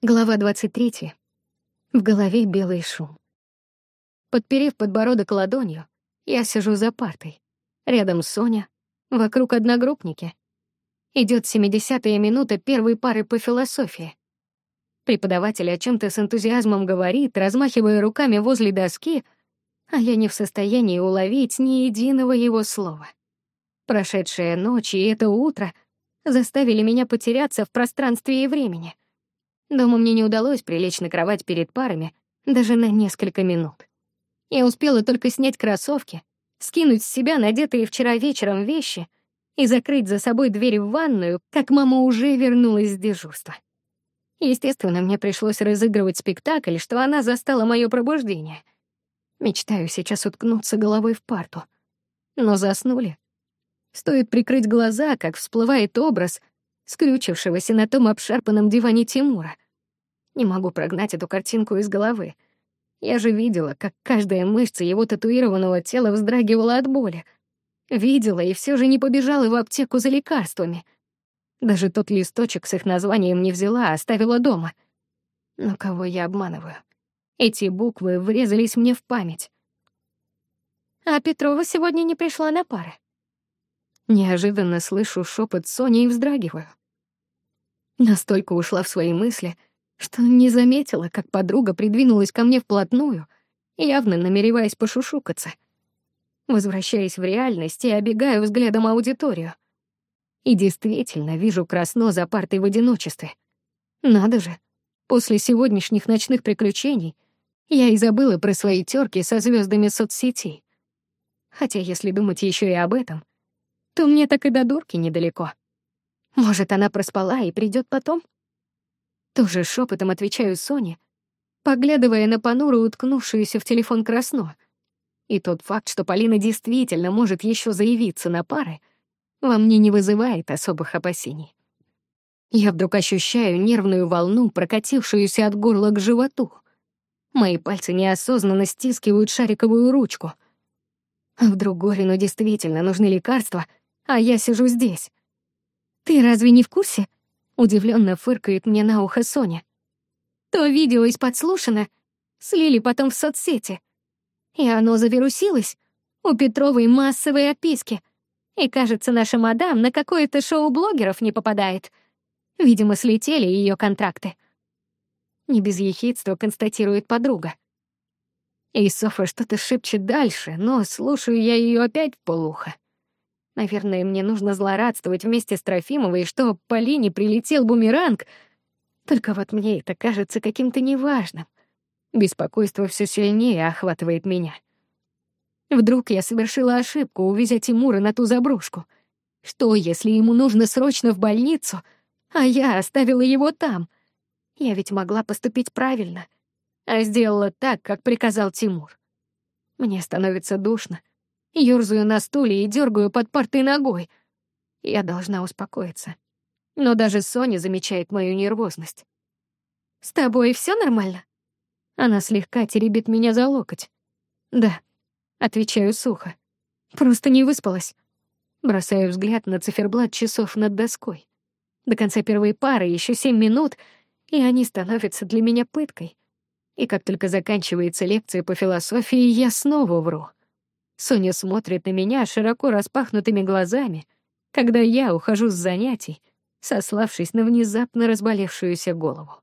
Глава 23. В голове белый шум. Подперев подбородок ладонью, я сижу за партой. Рядом Соня, вокруг одногруппники. Идет 70-я минута первой пары по философии. Преподаватель о чем то с энтузиазмом говорит, размахивая руками возле доски, а я не в состоянии уловить ни единого его слова. Прошедшая ночь и это утро заставили меня потеряться в пространстве и времени — Дома мне не удалось прилечь на кровать перед парами даже на несколько минут. Я успела только снять кроссовки, скинуть с себя надетые вчера вечером вещи и закрыть за собой дверь в ванную, как мама уже вернулась с дежурства. Естественно, мне пришлось разыгрывать спектакль, что она застала мое пробуждение. Мечтаю сейчас уткнуться головой в парту. Но заснули. Стоит прикрыть глаза, как всплывает образ скрючившегося на том обшарпанном диване Тимура. Не могу прогнать эту картинку из головы. Я же видела, как каждая мышца его татуированного тела вздрагивала от боли. Видела и все же не побежала в аптеку за лекарствами. Даже тот листочек с их названием не взяла, а оставила дома. Но кого я обманываю? Эти буквы врезались мне в память. А Петрова сегодня не пришла на пары. Неожиданно слышу шепот Сони и вздрагиваю. Настолько ушла в свои мысли, что не заметила, как подруга придвинулась ко мне вплотную, явно намереваясь пошушукаться. Возвращаясь в реальность и обегаю взглядом аудиторию. И действительно вижу красно за партой в одиночестве. Надо же, после сегодняшних ночных приключений я и забыла про свои терки со звездами соцсетей. Хотя, если думать еще и об этом, то мне так и до дурки недалеко. Может, она проспала и придет потом? Тоже шепотом отвечаю Соне, поглядывая на понуру уткнувшуюся в телефон красно. И тот факт, что Полина действительно может еще заявиться на пары, во мне не вызывает особых опасений. Я вдруг ощущаю нервную волну, прокатившуюся от горла к животу. Мои пальцы неосознанно стискивают шариковую ручку. А вдруг Горину действительно нужны лекарства, а я сижу здесь? «Ты разве не в курсе?» — удивленно фыркает мне на ухо Соня. «То видео из подслушано, слили потом в соцсети. И оно завирусилось. У Петровой массовые отписки. И, кажется, наша мадам на какое-то шоу блогеров не попадает. Видимо, слетели ее контракты». Не без ехидства констатирует подруга. И Софа что-то шепчет дальше, но слушаю я ее опять в полухо. Наверное, мне нужно злорадствовать вместе с Трофимовой, что Полине прилетел бумеранг. Только вот мне это кажется каким-то неважным. Беспокойство все сильнее охватывает меня. Вдруг я совершила ошибку, увезя Тимура на ту заброшку. Что, если ему нужно срочно в больницу, а я оставила его там? Я ведь могла поступить правильно, а сделала так, как приказал Тимур. Мне становится душно, Ёрзаю на стуле и дергаю под партой ногой. Я должна успокоиться. Но даже Соня замечает мою нервозность. «С тобой все нормально?» Она слегка теребит меня за локоть. «Да», — отвечаю сухо. «Просто не выспалась». Бросаю взгляд на циферблат часов над доской. До конца первой пары еще семь минут, и они становятся для меня пыткой. И как только заканчивается лекция по философии, я снова вру. Соня смотрит на меня широко распахнутыми глазами, когда я ухожу с занятий, сославшись на внезапно разболевшуюся голову.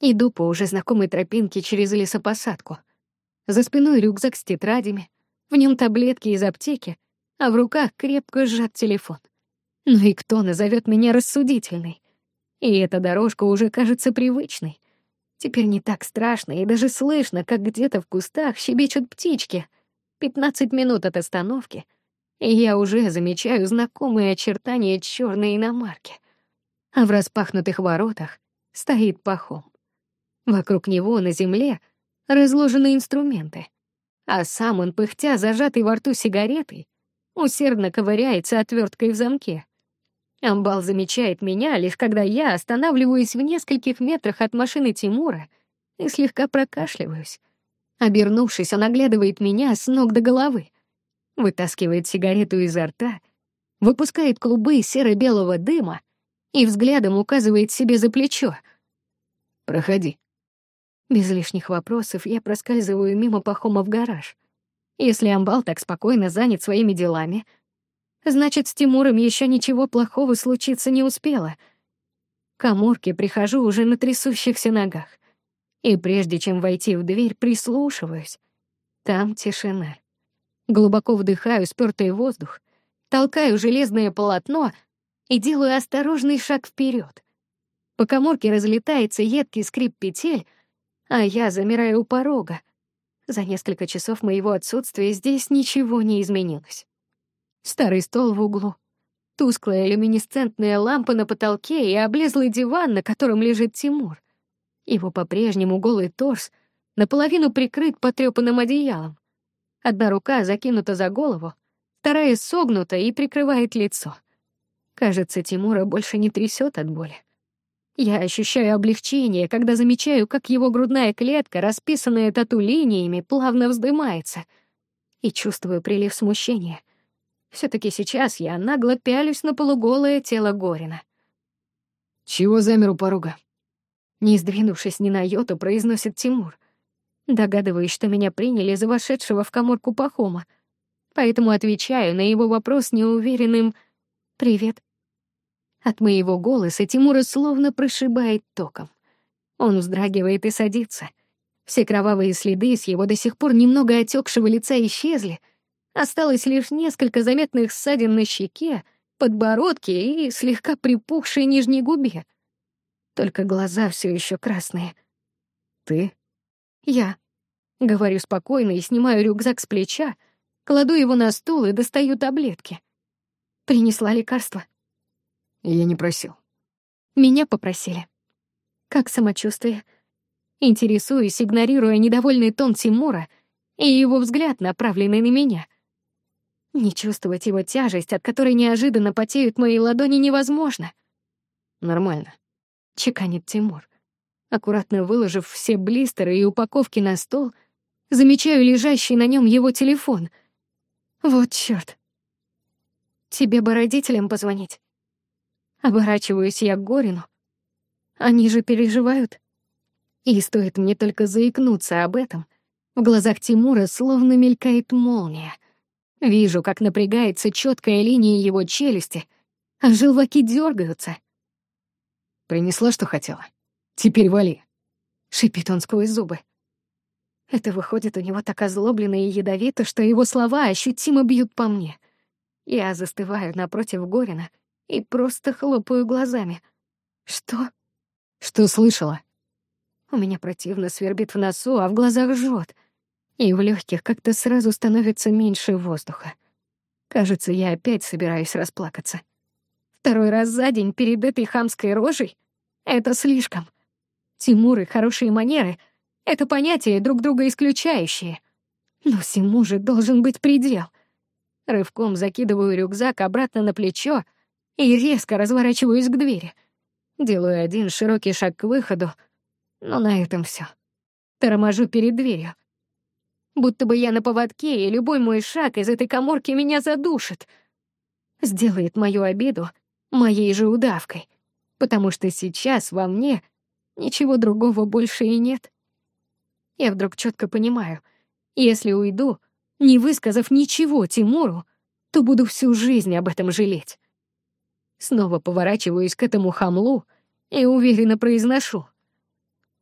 Иду по уже знакомой тропинке через лесопосадку. За спиной рюкзак с тетрадями, в нем таблетки из аптеки, а в руках крепко сжат телефон. Ну и кто назовет меня рассудительной? И эта дорожка уже кажется привычной. Теперь не так страшно, и даже слышно, как где-то в кустах щебечут птички — Пятнадцать минут от остановки, и я уже замечаю знакомые очертания черной иномарки. А в распахнутых воротах стоит пахом. Вокруг него на земле разложены инструменты, а сам он, пыхтя, зажатый во рту сигаретой, усердно ковыряется отверткой в замке. Амбал замечает меня, лишь когда я останавливаюсь в нескольких метрах от машины Тимура и слегка прокашливаюсь. Обернувшись, он оглядывает меня с ног до головы, вытаскивает сигарету изо рта, выпускает клубы серо-белого дыма и взглядом указывает себе за плечо. Проходи. Без лишних вопросов я проскальзываю мимо Пахома в гараж. Если Амбал так спокойно занят своими делами, значит, с Тимуром еще ничего плохого случиться не успело. К Амурке прихожу уже на трясущихся ногах. И прежде чем войти в дверь, прислушиваюсь. Там тишина. Глубоко вдыхаю спёртый воздух, толкаю железное полотно и делаю осторожный шаг вперед. По коморке разлетается едкий скрип петель, а я замираю у порога. За несколько часов моего отсутствия здесь ничего не изменилось. Старый стол в углу, тусклая люминесцентная лампа на потолке и облезлый диван, на котором лежит Тимур. Его по-прежнему голый торс наполовину прикрыт потрёпанным одеялом. Одна рука закинута за голову, вторая согнута и прикрывает лицо. Кажется, Тимура больше не трясет от боли. Я ощущаю облегчение, когда замечаю, как его грудная клетка, расписанная тату-линиями, плавно вздымается. И чувствую прилив смущения. все таки сейчас я нагло пялюсь на полуголое тело Горина. «Чего замер у порога?» Не сдвинувшись ни на йоту, произносит Тимур. Догадываюсь, что меня приняли за вошедшего в коморку Пахома, поэтому отвечаю на его вопрос неуверенным «Привет». От моего голоса Тимура словно прошибает током. Он вздрагивает и садится. Все кровавые следы с его до сих пор немного отекшего лица исчезли. Осталось лишь несколько заметных ссадин на щеке, подбородке и слегка припухшей нижней губе. Только глаза все еще красные. «Ты?» «Я». Говорю спокойно и снимаю рюкзак с плеча, кладу его на стул и достаю таблетки. Принесла лекарство. Я не просил. Меня попросили. Как самочувствие? Интересуюсь, игнорируя недовольный тон Тимура и его взгляд, направленный на меня. Не чувствовать его тяжесть, от которой неожиданно потеют мои ладони, невозможно. Нормально. Чеканит Тимур. Аккуратно выложив все блистеры и упаковки на стол, замечаю лежащий на нем его телефон. Вот чёрт. Тебе бы родителям позвонить. Оборачиваюсь я к Горину. Они же переживают. И стоит мне только заикнуться об этом, в глазах Тимура словно мелькает молния. Вижу, как напрягается четкая линия его челюсти, а желваки дергаются. Принесла, что хотела. Теперь вали. Шипит он сквозь зубы. Это выходит у него так озлобленно и ядовито, что его слова ощутимо бьют по мне. Я застываю напротив Горина и просто хлопаю глазами. Что? Что слышала? У меня противно свербит в носу, а в глазах жжет, и в легких как-то сразу становится меньше воздуха. Кажется, я опять собираюсь расплакаться. Второй раз за день перед этой хамской рожей — это слишком. Тимур и хорошие манеры — это понятия друг друга исключающие. Но всему же должен быть предел. Рывком закидываю рюкзак обратно на плечо — и резко разворачиваюсь к двери. Делаю один широкий шаг к выходу, но на этом все. Торможу перед дверью. Будто бы я на поводке, и любой мой шаг из этой коморки меня задушит. Сделает мою обиду моей же удавкой, потому что сейчас во мне ничего другого больше и нет. Я вдруг четко понимаю, если уйду, не высказав ничего Тимуру, то буду всю жизнь об этом жалеть. Снова поворачиваюсь к этому хамлу и уверенно произношу.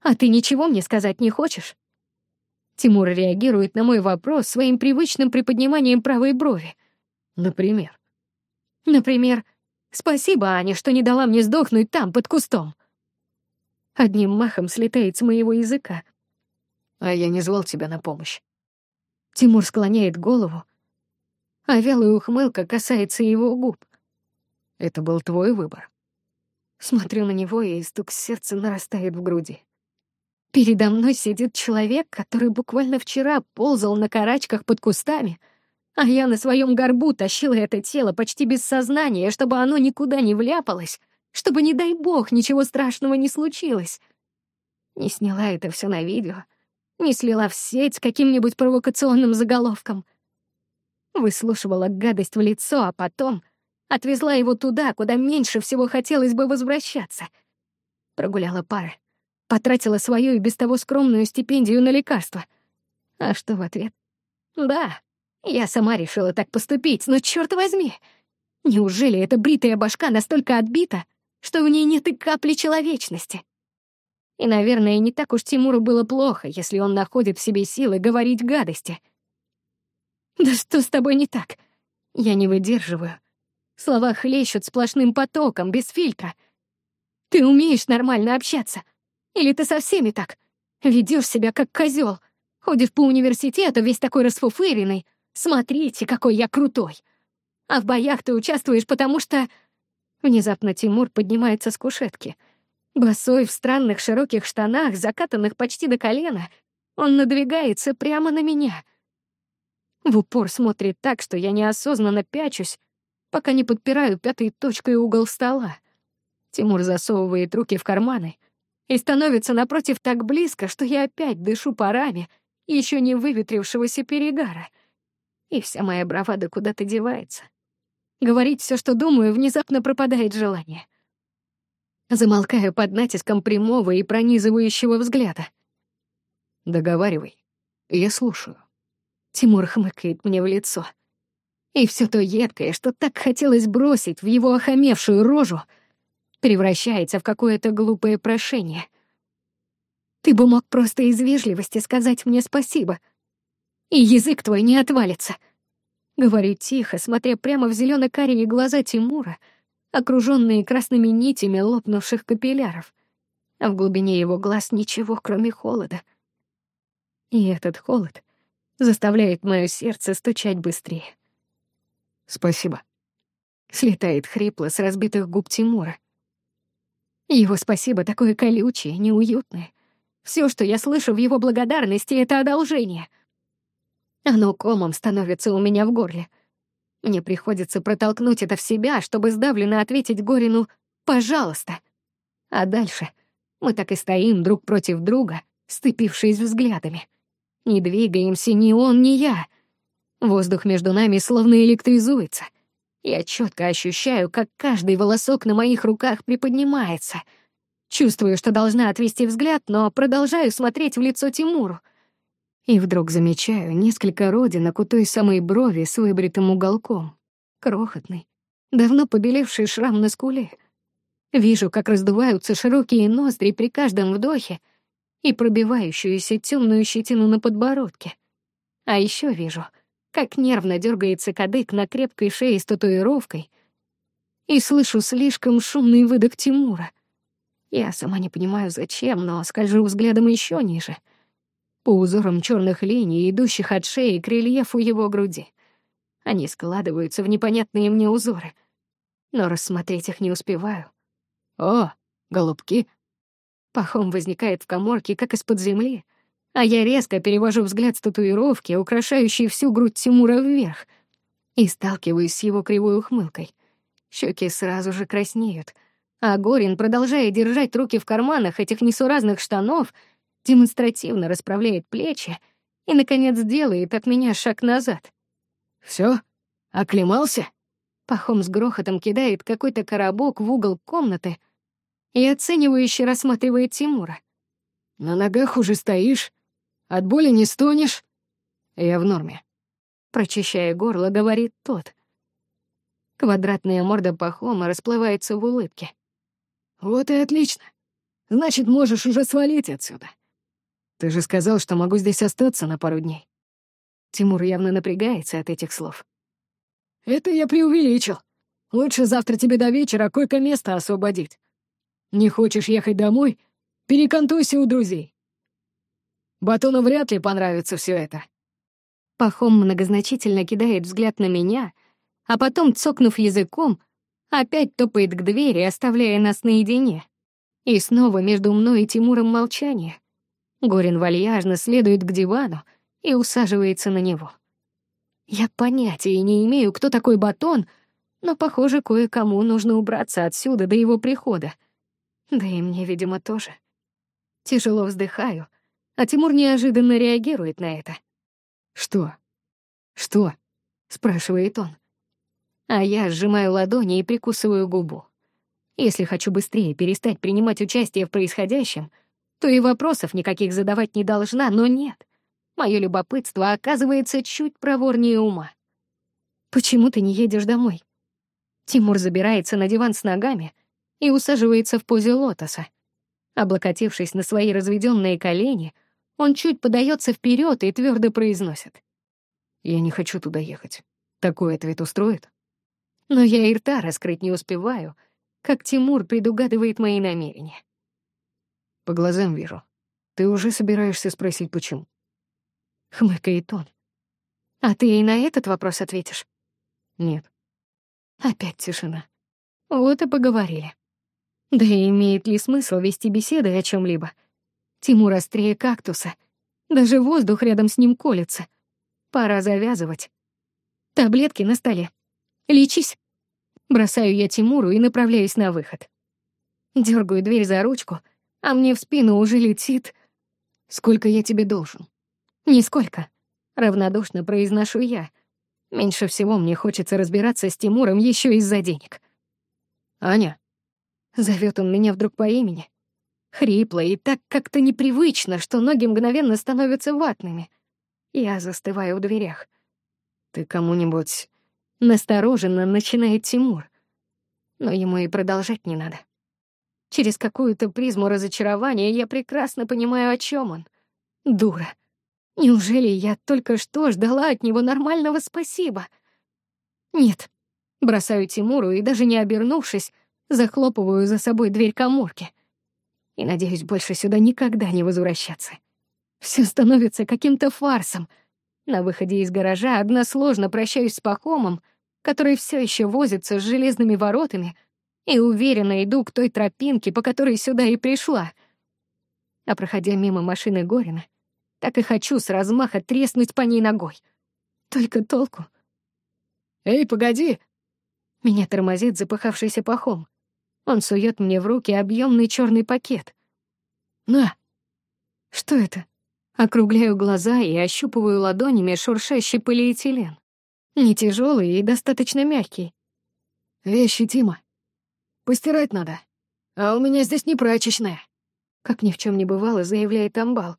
«А ты ничего мне сказать не хочешь?» Тимур реагирует на мой вопрос своим привычным приподниманием правой брови. «Например?» «Например, спасибо, Аня, что не дала мне сдохнуть там, под кустом». Одним махом слетает с моего языка. «А я не звал тебя на помощь». Тимур склоняет голову, а вялая ухмылка касается его губ. Это был твой выбор. Смотрю на него, и стук сердца нарастает в груди. Передо мной сидит человек, который буквально вчера ползал на карачках под кустами, а я на своем горбу тащила это тело почти без сознания, чтобы оно никуда не вляпалось, чтобы, не дай бог, ничего страшного не случилось. Не сняла это все на видео, не слила в сеть с каким-нибудь провокационным заголовком. Выслушивала гадость в лицо, а потом — Отвезла его туда, куда меньше всего хотелось бы возвращаться. Прогуляла пары. Потратила свою и без того скромную стипендию на лекарства. А что в ответ? Да, я сама решила так поступить, но черт возьми, неужели эта бритая башка настолько отбита, что в ней нет и капли человечности? И, наверное, не так уж Тимуру было плохо, если он находит в себе силы говорить гадости. «Да что с тобой не так?» Я не выдерживаю. Слова хлещут сплошным потоком, без фильтра. «Ты умеешь нормально общаться? Или ты со всеми так? Ведешь себя как козел, ходишь по университету весь такой расфуфыренный. Смотрите, какой я крутой. А в боях ты участвуешь, потому что...» Внезапно Тимур поднимается с кушетки — Босой в странных широких штанах, закатанных почти до колена, он надвигается прямо на меня. В упор смотрит так, что я неосознанно пячусь, пока не подпираю пятой точкой угол стола. Тимур засовывает руки в карманы и становится напротив так близко, что я опять дышу парами еще не выветрившегося перегара. И вся моя бравада куда-то девается. Говорить все, что думаю, внезапно пропадает желание — Замолкаю под натиском прямого и пронизывающего взгляда. «Договаривай. Я слушаю». Тимур хмыкает мне в лицо. И все то едкое, что так хотелось бросить в его охамевшую рожу, превращается в какое-то глупое прошение. Ты бы мог просто из вежливости сказать мне спасибо, и язык твой не отвалится. Говорю тихо, смотря прямо в зелено карие глаза Тимура — окруженные красными нитями лопнувших капилляров, а в глубине его глаз ничего, кроме холода. И этот холод заставляет мое сердце стучать быстрее. «Спасибо», — слетает хрипло с разбитых губ Тимура. Его спасибо такое колючее, неуютное. Все, что я слышу в его благодарности, — это одолжение. Оно комом становится у меня в горле — мне приходится протолкнуть это в себя, чтобы сдавленно ответить Горину «пожалуйста». А дальше мы так и стоим друг против друга, стыпившись взглядами. Не двигаемся ни он, ни я. Воздух между нами словно электризуется. Я четко ощущаю, как каждый волосок на моих руках приподнимается. Чувствую, что должна отвести взгляд, но продолжаю смотреть в лицо Тимуру — и вдруг замечаю несколько родинок у той самой брови с выбритым уголком. Крохотный, давно побелевший шрам на скуле. Вижу, как раздуваются широкие ноздри при каждом вдохе и пробивающуюся темную щетину на подбородке. А еще вижу, как нервно дергается кадык на крепкой шее с татуировкой, и слышу слишком шумный выдох Тимура. Я сама не понимаю, зачем, но скольжу взглядом еще ниже — по узорам черных линий, идущих от шеи к рельефу его груди. Они складываются в непонятные мне узоры, но рассмотреть их не успеваю. «О, голубки!» Пахом возникает в коморке, как из-под земли, а я резко перевожу взгляд с татуировки, украшающей всю грудь Тимура вверх, и сталкиваюсь с его кривой ухмылкой. Щеки сразу же краснеют, а Горин, продолжая держать руки в карманах этих несуразных штанов, демонстративно расправляет плечи и, наконец, делает от меня шаг назад. Все, Оклемался?» Пахом с грохотом кидает какой-то коробок в угол комнаты и оценивающе рассматривает Тимура. «На ногах уже стоишь? От боли не стонешь?» «Я в норме», — прочищая горло, говорит тот. Квадратная морда Пахома расплывается в улыбке. «Вот и отлично. Значит, можешь уже свалить отсюда. Ты же сказал, что могу здесь остаться на пару дней. Тимур явно напрягается от этих слов. Это я преувеличил. Лучше завтра тебе до вечера койко-место освободить. Не хочешь ехать домой? Перекантуйся у друзей. Батону вряд ли понравится все это. Пахом многозначительно кидает взгляд на меня, а потом, цокнув языком, опять топает к двери, оставляя нас наедине. И снова между мной и Тимуром молчание. Горин вальяжно следует к дивану и усаживается на него. Я понятия не имею, кто такой Батон, но, похоже, кое-кому нужно убраться отсюда до его прихода. Да и мне, видимо, тоже. Тяжело вздыхаю, а Тимур неожиданно реагирует на это. «Что? Что?» — спрашивает он. А я сжимаю ладони и прикусываю губу. Если хочу быстрее перестать принимать участие в происходящем — то и вопросов никаких задавать не должна, но нет. Мое любопытство оказывается чуть проворнее ума. «Почему ты не едешь домой?» Тимур забирается на диван с ногами и усаживается в позе лотоса. Облокотившись на свои разведенные колени, он чуть подается вперед и твердо произносит. «Я не хочу туда ехать. Такой ответ устроит?» Но я и рта раскрыть не успеваю, как Тимур предугадывает мои намерения. По глазам вижу. Ты уже собираешься спросить, почему. Хмыкает он. А ты и на этот вопрос ответишь? Нет. Опять тишина. Вот и поговорили. Да и имеет ли смысл вести беседы о чем либо Тимур острее кактуса. Даже воздух рядом с ним колется. Пора завязывать. Таблетки на столе. Лечись. Бросаю я Тимуру и направляюсь на выход. Дергаю дверь за ручку, а мне в спину уже летит... «Сколько я тебе должен?» «Нисколько», — равнодушно произношу я. Меньше всего мне хочется разбираться с Тимуром еще из-за денег. «Аня?» Зовет он меня вдруг по имени. Хрипло и так как-то непривычно, что ноги мгновенно становятся ватными. Я застываю в дверях. «Ты кому-нибудь Настороженно начинает Тимур. Но ему и продолжать не надо. Через какую-то призму разочарования я прекрасно понимаю, о чем он. Дура. Неужели я только что ждала от него нормального спасибо? Нет. Бросаю Тимуру и, даже не обернувшись, захлопываю за собой дверь коморки. И надеюсь больше сюда никогда не возвращаться. Все становится каким-то фарсом — на выходе из гаража односложно прощаюсь с Пахомом, который все еще возится с железными воротами, и уверенно иду к той тропинке, по которой сюда и пришла. А проходя мимо машины Горина, так и хочу с размаха треснуть по ней ногой. Только толку. «Эй, погоди!» Меня тормозит запыхавшийся Пахом. Он сует мне в руки объемный черный пакет. «На!» «Что это?» Округляю глаза и ощупываю ладонями шуршащий полиэтилен. Не тяжелый и достаточно мягкий. Вещи Тима. Постирать надо. А у меня здесь не прачечная. Как ни в чем не бывало, заявляет Амбал.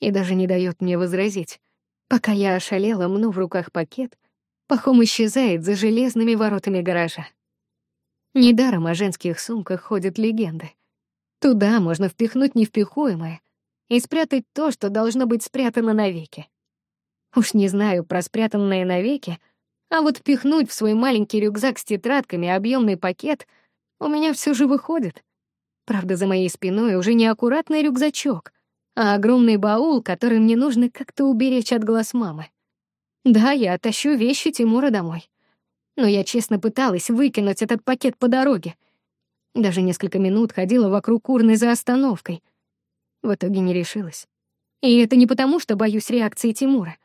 И даже не дает мне возразить. Пока я ошалела, мну в руках пакет, Пахом исчезает за железными воротами гаража. Недаром о женских сумках ходят легенды. Туда можно впихнуть невпихуемое — и спрятать то, что должно быть спрятано навеки. Уж не знаю про спрятанное навеки, а вот пихнуть в свой маленький рюкзак с тетрадками объемный пакет у меня все же выходит. Правда, за моей спиной уже не аккуратный рюкзачок, а огромный баул, который мне нужно как-то уберечь от глаз мамы. Да, я тащу вещи Тимура домой. Но я честно пыталась выкинуть этот пакет по дороге. Даже несколько минут ходила вокруг урны за остановкой, в итоге не решилась. И это не потому, что боюсь реакции Тимура.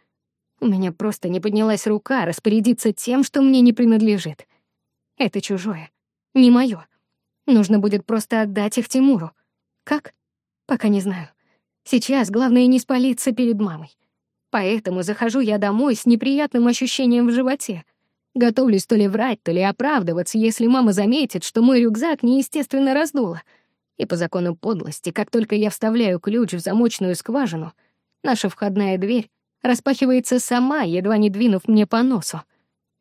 У меня просто не поднялась рука распорядиться тем, что мне не принадлежит. Это чужое, не моё. Нужно будет просто отдать их Тимуру. Как? Пока не знаю. Сейчас главное не спалиться перед мамой. Поэтому захожу я домой с неприятным ощущением в животе. Готовлюсь то ли врать, то ли оправдываться, если мама заметит, что мой рюкзак неестественно раздуло — и по закону подлости, как только я вставляю ключ в замочную скважину, наша входная дверь распахивается сама, едва не двинув мне по носу.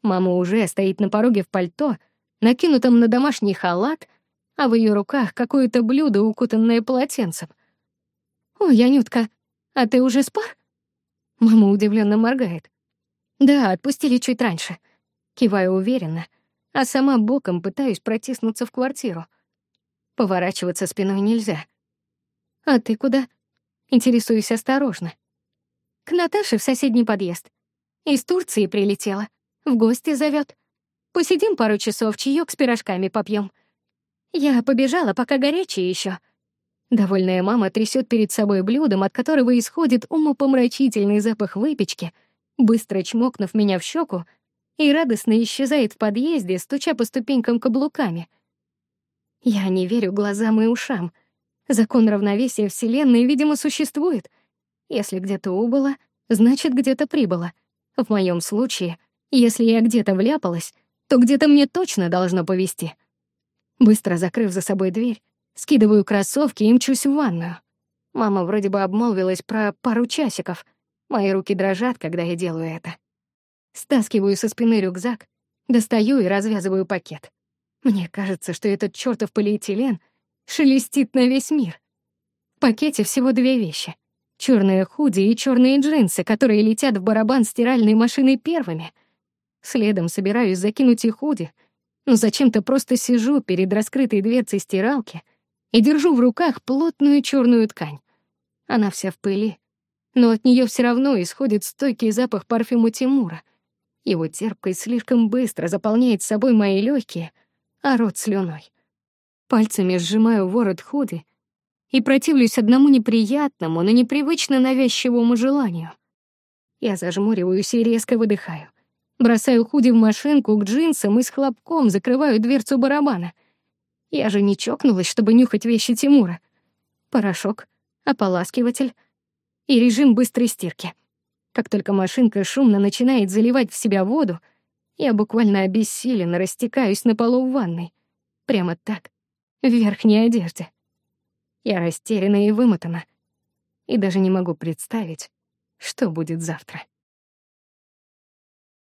Мама уже стоит на пороге в пальто, накинутом на домашний халат, а в ее руках какое-то блюдо, укутанное полотенцем. «Ой, Анютка, а ты уже спар?» Мама удивленно моргает. «Да, отпустили чуть раньше». Киваю уверенно, а сама боком пытаюсь протиснуться в квартиру — Поворачиваться спиной нельзя. «А ты куда?» Интересуюсь осторожно. «К Наташе в соседний подъезд. Из Турции прилетела. В гости зовет. Посидим пару часов, чаёк с пирожками попьем. Я побежала, пока горячее еще. Довольная мама трясет перед собой блюдом, от которого исходит умопомрачительный запах выпечки, быстро чмокнув меня в щеку, и радостно исчезает в подъезде, стуча по ступенькам каблуками — я не верю глазам и ушам. Закон равновесия Вселенной, видимо, существует. Если где-то убыло, значит, где-то прибыло. В моем случае, если я где-то вляпалась, то где-то мне точно должно повести. Быстро закрыв за собой дверь, Скидываю кроссовки и мчусь в ванную. Мама вроде бы обмолвилась про пару часиков. Мои руки дрожат, когда я делаю это. Стаскиваю со спины рюкзак, достаю и развязываю пакет. Мне кажется, что этот чёртов полиэтилен шелестит на весь мир. В пакете всего две вещи. Чёрные худи и чёрные джинсы, которые летят в барабан стиральной машины первыми. Следом собираюсь закинуть и худи, но зачем-то просто сижу перед раскрытой дверцей стиралки и держу в руках плотную чёрную ткань. Она вся в пыли, но от неё всё равно исходит стойкий запах парфюма Тимура. Его терпкость слишком быстро заполняет собой мои лёгкие, а рот слюной. Пальцами сжимаю ворот худи и противлюсь одному неприятному, но непривычно навязчивому желанию. Я зажмуриваюсь и резко выдыхаю. Бросаю худи в машинку к джинсам и с хлопком закрываю дверцу барабана. Я же не чокнулась, чтобы нюхать вещи Тимура. Порошок, ополаскиватель и режим быстрой стирки. Как только машинка шумно начинает заливать в себя воду, я буквально обессиленно растекаюсь на полу в ванной. Прямо так, в верхней одежде. Я растеряна и вымотана. И даже не могу представить, что будет завтра.